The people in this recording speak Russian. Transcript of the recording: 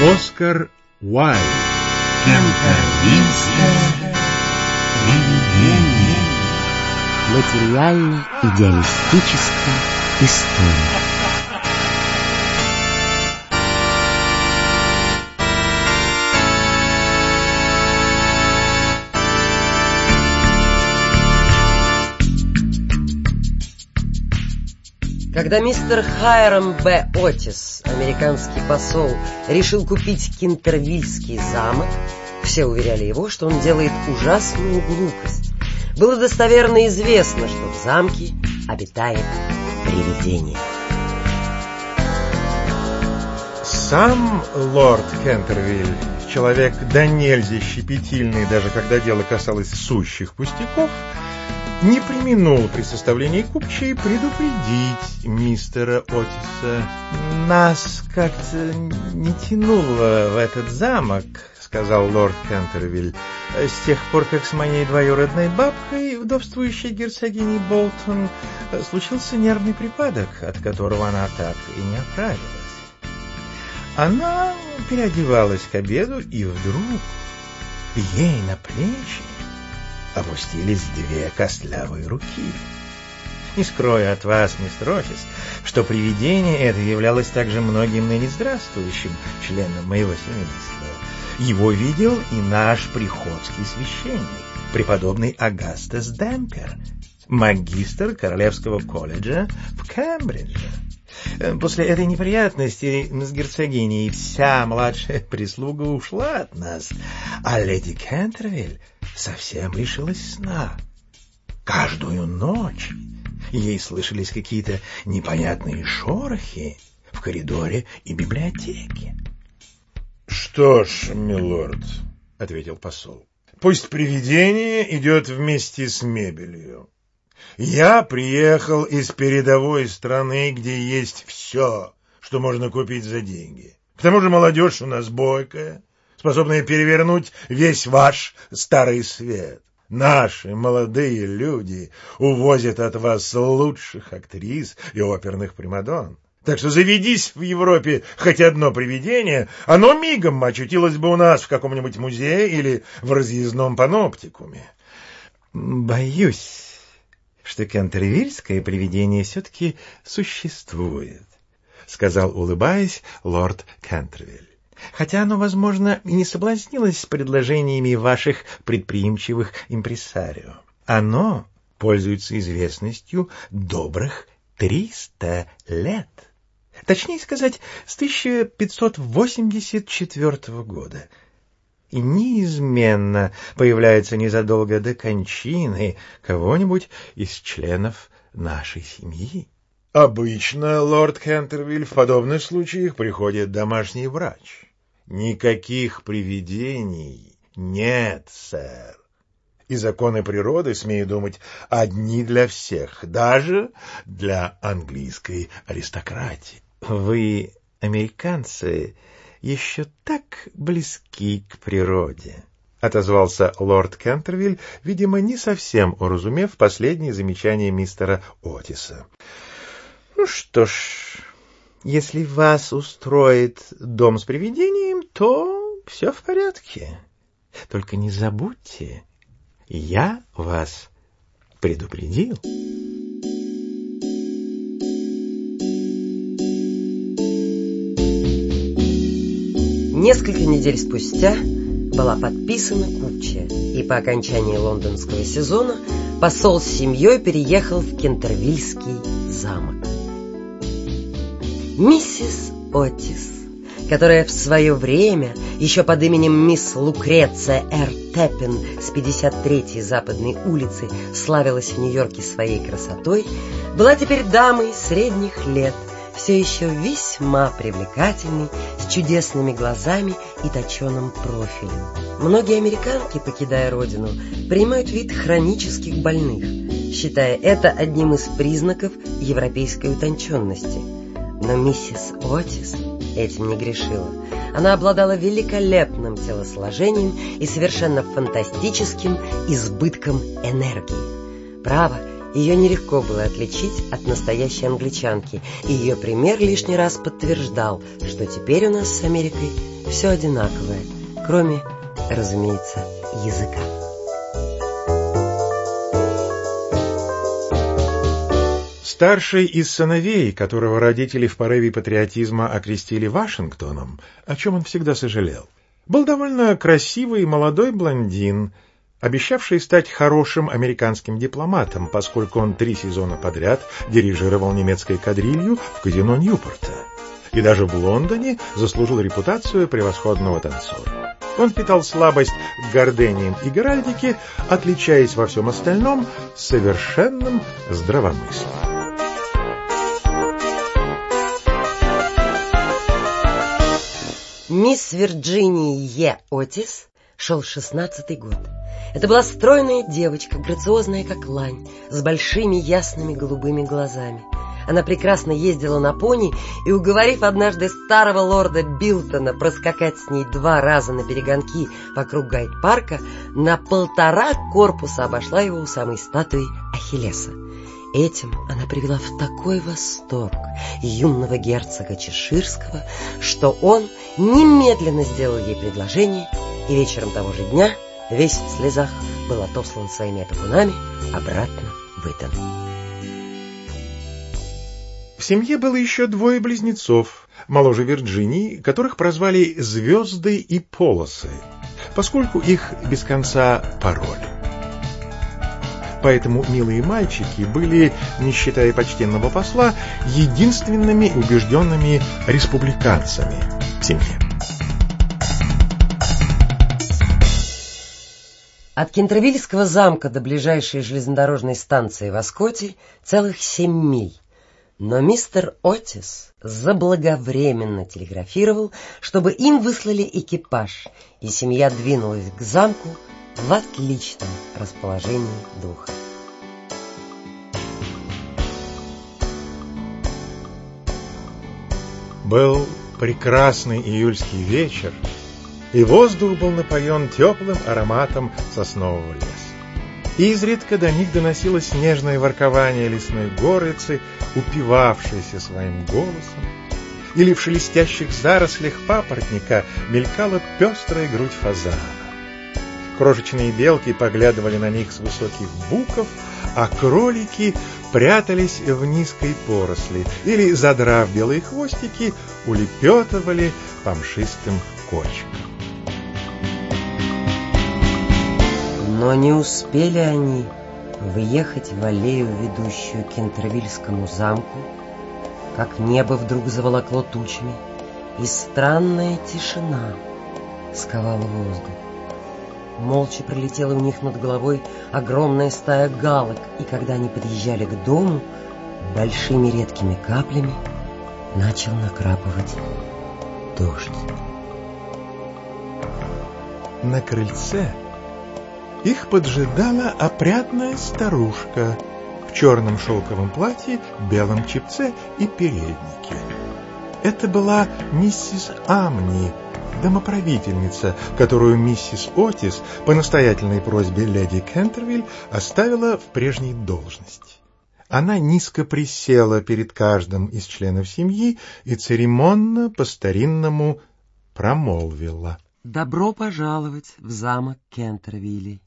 Оскар Уайлд. Канторийское привидение. Материально-идеалистическая история. Когда мистер Хайрам Б. Отис, американский посол, решил купить Кентервильский замок, все уверяли его, что он делает ужасную глупость. Было достоверно известно, что в замке обитает привидение. Сам лорд Кентервиль, человек до нельзя щепетильный, даже когда дело касалось сущих пустяков, не применул при составлении купчей предупредить мистера Отиса. «Нас как-то не тянуло в этот замок», — сказал лорд Кентервиль, «с тех пор, как с моей двоюродной бабкой, вдовствующей герцогиней Болтон, случился нервный припадок, от которого она так и не оправилась. Она переодевалась к обеду, и вдруг ей на плечи опустились две костлявые руки. Не скрою от вас, мистер Офис, что привидение это являлось также многим ныне здравствующим членом моего семейства. Его видел и наш приходский священник, преподобный Агастес Демпер, магистр Королевского колледжа в Кембридже. После этой неприятности с герцогиней вся младшая прислуга ушла от нас, а леди Кентервиль совсем лишилась сна. Каждую ночь ей слышались какие-то непонятные шорохи в коридоре и библиотеке. — Что ж, милорд, — ответил посол, — пусть привидение идет вместе с мебелью. Я приехал из передовой страны, где есть все, что можно купить за деньги. К тому же молодежь у нас бойкая, способная перевернуть весь ваш старый свет. Наши молодые люди увозят от вас лучших актрис и оперных примадон. Так что заведись в Европе хоть одно привидение, оно мигом очутилось бы у нас в каком-нибудь музее или в разъездном паноптикуме. Боюсь, что кантервильское привидение все-таки существует, — сказал, улыбаясь, лорд Кантервиль. Хотя оно, возможно, и не соблазнилось предложениями ваших предприимчивых импресарио. Оно пользуется известностью добрых триста лет. Точнее сказать, с 1584 года — и неизменно появляется незадолго до кончины кого-нибудь из членов нашей семьи. Обычно, лорд Хентервиль, в подобных случаях приходит домашний врач. Никаких привидений нет, сэр. И законы природы, смею думать, одни для всех, даже для английской аристократии. Вы, американцы, еще так близки к природе, — отозвался лорд Кентервиль, видимо, не совсем уразумев последние замечания мистера Отиса. — Ну что ж, если вас устроит дом с привидением, то все в порядке. Только не забудьте, я вас предупредил. Несколько недель спустя была подписана купчая, и по окончании лондонского сезона посол с семьей переехал в Кентервильский замок. Миссис Отис, которая в свое время, еще под именем мисс Лукреция Р. Теппин с 53-й Западной улицы славилась в Нью-Йорке своей красотой, была теперь дамой средних лет – все еще весьма привлекательный, с чудесными глазами и точеным профилем. Многие американки, покидая родину, принимают вид хронических больных, считая это одним из признаков европейской утонченности. Но миссис Отис этим не грешила. Она обладала великолепным телосложением и совершенно фантастическим избытком энергии. Право, ее нелегко было отличить от настоящей англичанки, и ее пример лишний раз подтверждал, что теперь у нас с Америкой все одинаковое, кроме, разумеется, языка. Старший из сыновей, которого родители в порыве патриотизма окрестили Вашингтоном, о чем он всегда сожалел, был довольно красивый молодой блондин, обещавший стать хорошим американским дипломатом, поскольку он три сезона подряд дирижировал немецкой кадрилью в казино Ньюпорта. И даже в Лондоне заслужил репутацию превосходного танцора. Он питал слабость к гордениям и геральдике, отличаясь во всем остальном совершенным здравомыслием. Мисс Вирджинии Е. Отис шел шестнадцатый год. Это была стройная девочка, грациозная как лань, с большими ясными голубыми глазами. Она прекрасно ездила на пони и, уговорив однажды старого лорда Билтона проскакать с ней два раза на перегонки вокруг гайд-парка, на полтора корпуса обошла его у самой статуи Ахиллеса. Этим она привела в такой восторг юного герцога Чеширского, что он немедленно сделал ей предложение, и вечером того же дня, весь в слезах, был отослан своими опекунами обратно в Итан. В семье было еще двое близнецов, моложе Вирджинии, которых прозвали «Звезды» и «Полосы», поскольку их без конца пароли. Поэтому милые мальчики были, не считая почтенного посла, единственными убежденными республиканцами в семье. От Кентервильского замка до ближайшей железнодорожной станции в Оскоте целых семь миль. Но мистер Отис заблаговременно телеграфировал, чтобы им выслали экипаж, и семья двинулась к замку в отличном расположении духа. Был прекрасный июльский вечер, и воздух был напоен теплым ароматом соснового леса. Изредка до них доносилось нежное воркование лесной горицы, упивавшейся своим голосом, или в шелестящих зарослях папоротника мелькала пестрая грудь фазана. Крошечные белки поглядывали на них с высоких буков, а кролики прятались в низкой поросли или, задрав белые хвостики, улепетывали по мшистым кочкам. Но не успели они въехать в аллею, ведущую к Кентервильскому замку, как небо вдруг заволокло тучами, и странная тишина сковала воздух. Молча пролетела у них над головой огромная стая галок, и когда они подъезжали к дому, большими редкими каплями начал накрапывать дождь. На крыльце их поджидала опрятная старушка в черном шелковом платье, белом чепце и переднике. Это была миссис Амни, домоправительница, которую миссис Отис по настоятельной просьбе леди Кентервиль оставила в прежней должности. Она низко присела перед каждым из членов семьи и церемонно по-старинному промолвила. «Добро пожаловать в замок Кентервилли.